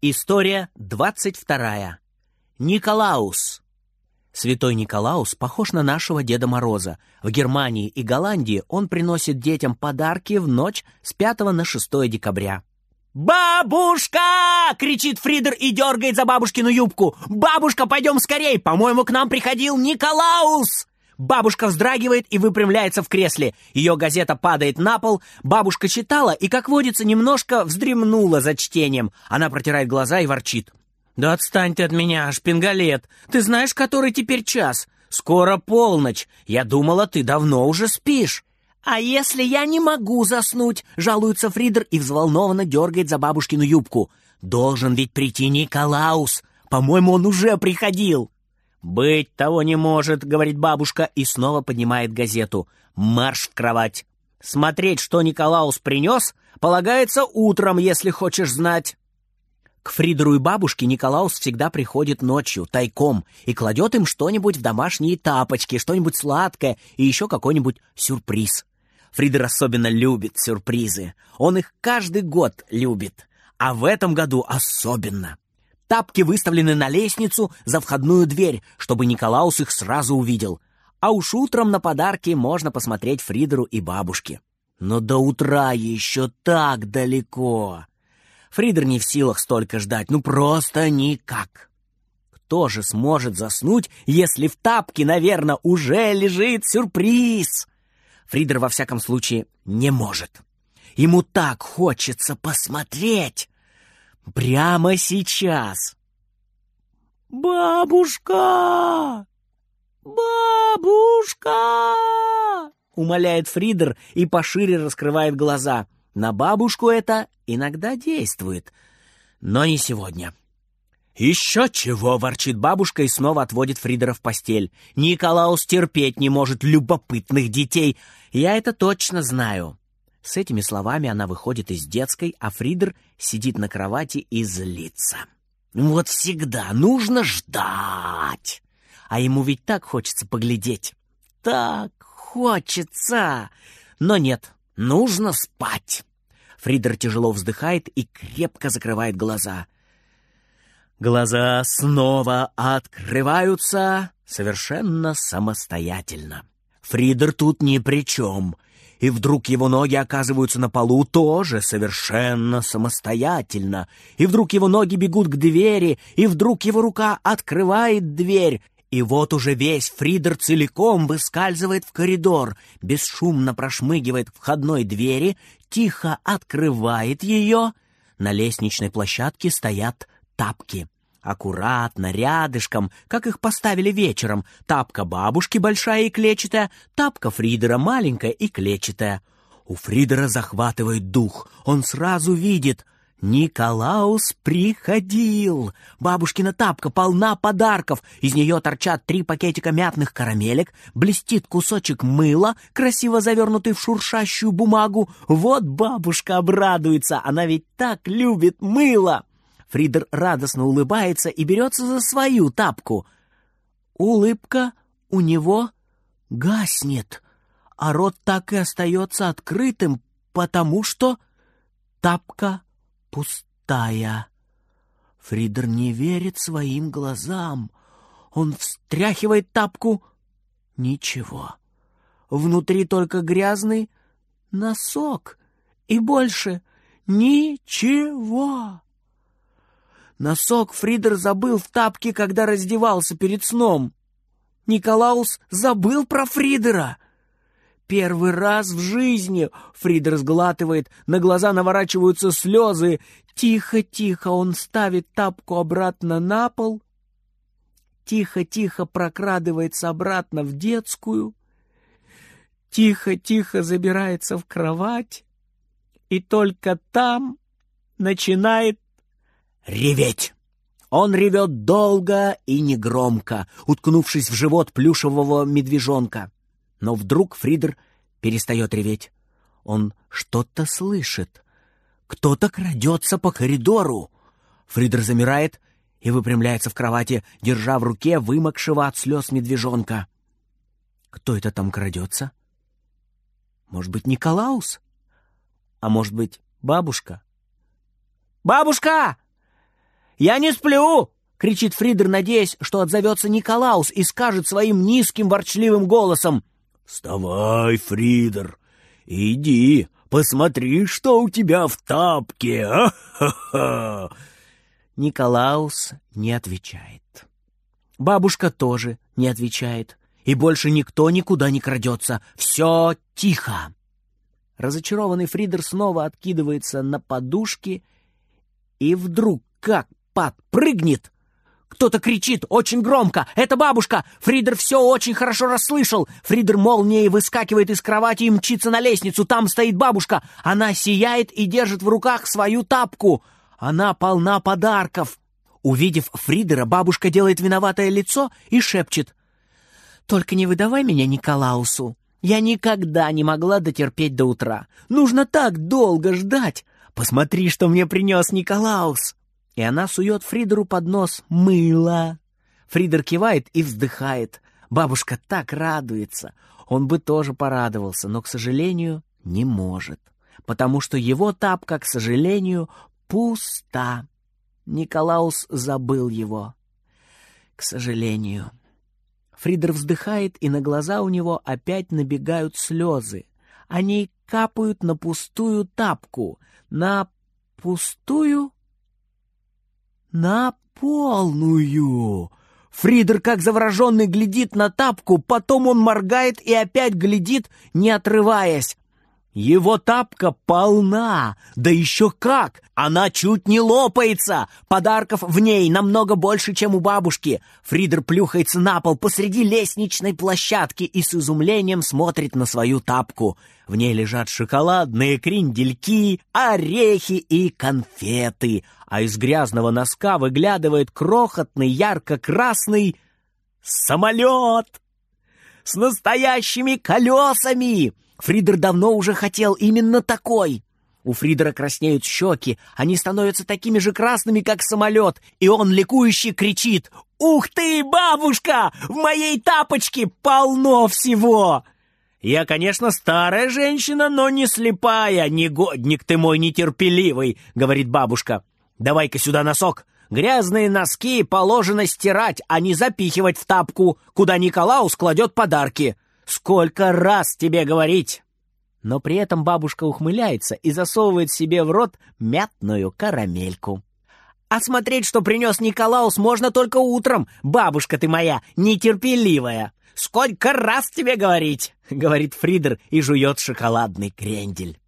История двадцать вторая. Николаус. Святой Николаус похож на нашего Деда Мороза. В Германии и Голландии он приносит детям подарки в ночь с 5 на 6 декабря. «Бабушка!» — кричит Фридер и дергает за бабушкину юбку. «Бабушка, пойдем скорей! По-моему, к нам приходил Николаус!» Бабушка вздрагивает и выпрямляется в кресле. Ее газета падает на пол. Бабушка читала и, как водится, немножко вздремнула за чтением. Она протирает глаза и ворчит. «Да отстань ты от меня, шпингалет! Ты знаешь, который теперь час? Скоро полночь. Я думала, ты давно уже спишь». «А если я не могу заснуть?» — жалуется Фридер и взволнованно дергает за бабушкину юбку. «Должен ведь прийти Николаус. По-моему, он уже приходил». «Быть того не может», — говорит бабушка и снова поднимает газету. «Марш в кровать». Смотреть, что Николаус принес, полагается утром, если хочешь знать. К Фридеру и бабушке Николаус всегда приходит ночью, тайком, и кладет им что-нибудь в домашние тапочки, что-нибудь сладкое и еще какой-нибудь сюрприз. Фридер особенно любит сюрпризы. Он их каждый год любит, а в этом году особенно. Тапки выставлены на лестницу за входную дверь, чтобы Николаус их сразу увидел. А уж утром на подарки можно посмотреть Фридеру и бабушке. Но до утра еще так далеко. Фридер не в силах столько ждать, ну просто никак. Кто же сможет заснуть, если в тапке, наверное, уже лежит сюрприз? Фридер, во всяком случае, не может. Ему так хочется посмотреть. Прямо сейчас. «Бабушка! Бабушка!» Умоляет Фридер и пошире раскрывает глаза. На бабушку это иногда действует, но не сегодня. «Еще чего!» — ворчит бабушка и снова отводит Фридера в постель. «Николаус терпеть не может любопытных детей. Я это точно знаю. С этими словами она выходит из детской, а Фридер сидит на кровати и злится. Вот всегда нужно ждать. А ему ведь так хочется поглядеть. Так хочется. Но нет, нужно спать. Фридер тяжело вздыхает и крепко закрывает глаза. Глаза снова открываются совершенно самостоятельно. Фридер тут ни при чем — и вдруг его ноги оказываются на полу тоже совершенно самостоятельно, и вдруг его ноги бегут к двери, и вдруг его рука открывает дверь, и вот уже весь Фридер целиком выскальзывает в коридор, бесшумно прошмыгивает к входной двери, тихо открывает ее. На лестничной площадке стоят тапки. Аккуратно, рядышком, как их поставили вечером. Тапка бабушки большая и клетчатая, тапка Фридера маленькая и клетчатая. У Фридера захватывает дух. Он сразу видит. Николаус приходил. Бабушкина тапка полна подарков. Из нее торчат три пакетика мятных карамелек, блестит кусочек мыла, красиво завернутый в шуршащую бумагу. Вот бабушка обрадуется, она ведь так любит мыло. Фридер радостно улыбается и берется за свою тапку. Улыбка у него гаснет, а рот так и остается открытым, потому что тапка пустая. Фридер не верит своим глазам. Он встряхивает тапку. Ничего. Внутри только грязный носок. И больше ничего. Носок Фридер забыл в тапке, когда раздевался перед сном. Николаус забыл про Фридера. Первый раз в жизни Фридер сглатывает, на глаза наворачиваются слезы. Тихо-тихо он ставит тапку обратно на пол. Тихо-тихо прокрадывается обратно в детскую. Тихо-тихо забирается в кровать. И только там начинает реветь. Он ревет долго и негромко, уткнувшись в живот плюшевого медвежонка. Но вдруг Фридер перестает реветь. Он что-то слышит. Кто-то крадется по коридору. Фридер замирает и выпрямляется в кровати, держа в руке вымокшего от слез медвежонка. Кто это там крадется? Может быть, Николаус? А может быть, бабушка? «Бабушка!» Я не сплю!» — кричит Фридер, надеясь, что отзовется Николаус и скажет своим низким ворчливым голосом. «Вставай, Фридер, иди, посмотри, что у тебя в тапке! А-ха-ха!» Николаус не отвечает. Бабушка тоже не отвечает. И больше никто никуда не крадется. Все тихо. Разочарованный Фридер снова откидывается на подушки и вдруг как подпрыгнет. Кто-то кричит очень громко. «Это бабушка!» Фридер все очень хорошо расслышал. Фридер молнией выскакивает из кровати и мчится на лестницу. Там стоит бабушка. Она сияет и держит в руках свою тапку. Она полна подарков. Увидев Фридера, бабушка делает виноватое лицо и шепчет. «Только не выдавай меня Николаусу. Я никогда не могла дотерпеть до утра. Нужно так долго ждать. Посмотри, что мне принес Николаус!» И она сует Фридеру под нос мыло. Фридер кивает и вздыхает. Бабушка так радуется. Он бы тоже порадовался, но, к сожалению, не может. Потому что его тапка, к сожалению, пуста. Николаус забыл его. К сожалению. Фридер вздыхает, и на глаза у него опять набегают слезы. Они капают на пустую тапку. На пустую? На полную. Фридер, как завороженный, глядит на тапку, потом он моргает и опять глядит, не отрываясь. Его тапка полна, да еще как! Она чуть не лопается! Подарков в ней намного больше, чем у бабушки. Фридер плюхается на пол посреди лестничной площадки и с изумлением смотрит на свою тапку. В ней лежат шоколадные крендельки, орехи и конфеты, а из грязного носка выглядывает крохотный ярко-красный самолет с настоящими колесами. Фридер давно уже хотел именно такой. У Фридера краснеют щеки, они становятся такими же красными, как самолет, и он ликующе кричит «Ух ты, бабушка! В моей тапочке полно всего!» «Я, конечно, старая женщина, но не слепая, негодник ты мой нетерпеливый», — говорит бабушка. «Давай-ка сюда носок. Грязные носки положено стирать, а не запихивать в тапку, куда Николаус кладет подарки». Сколько раз тебе говорить!» Но при этом бабушка ухмыляется и засовывает себе в рот мятную карамельку. «А смотреть, что принес Николаус, можно только утром, бабушка ты моя, нетерпеливая!» «Сколько раз тебе говорить!» — говорит Фридер и жует шоколадный крендель.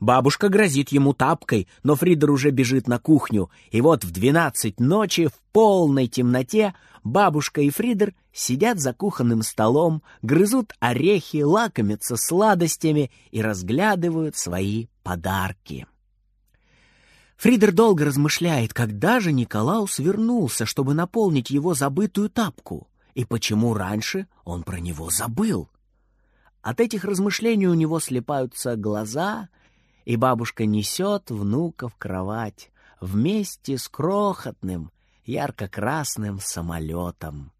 Бабушка грозит ему тапкой, но Фридер уже бежит на кухню, и вот в двенадцать ночи в полной темноте бабушка и Фридер сидят за кухонным столом, грызут орехи, лакомятся сладостями и разглядывают свои подарки. Фридер долго размышляет, когда же Николаус вернулся, чтобы наполнить его забытую тапку, и почему раньше он про него забыл. От этих размышлений у него слепаются глаза — и бабушка несет внука в кровать вместе с крохотным ярко-красным самолетом.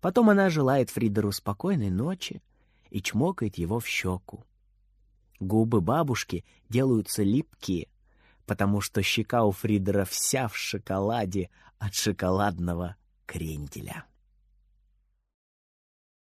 Потом она желает Фридеру спокойной ночи и чмокает его в щеку. Губы бабушки делаются липкие, потому что щека у Фридера вся в шоколаде от шоколадного кренделя.